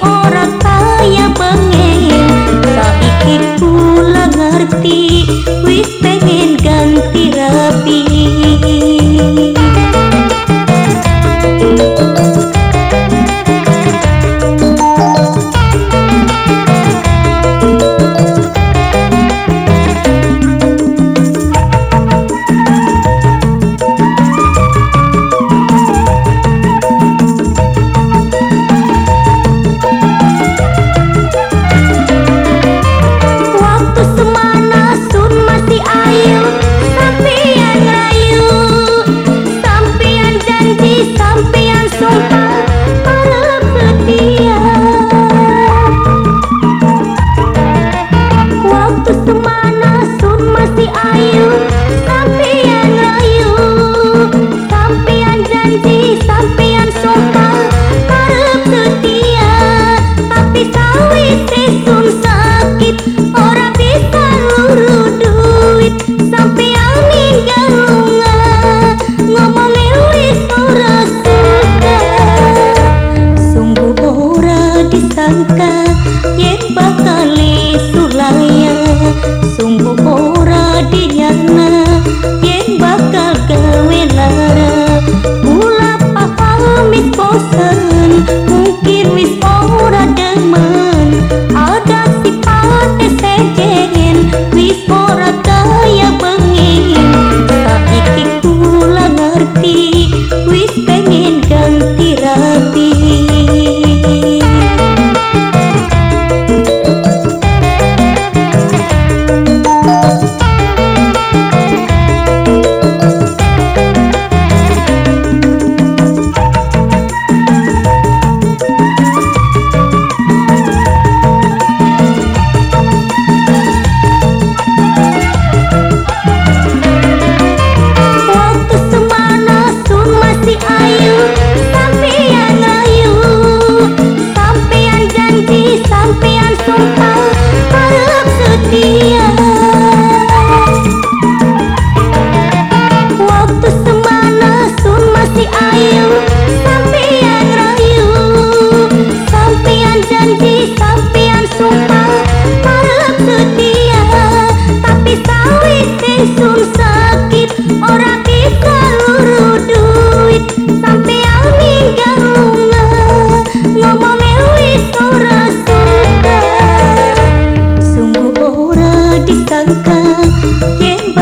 Oh you. 天。